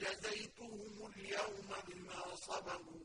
جَزَيْتُهُمُ الْيَوْمَ بِمَا صَبَرُوا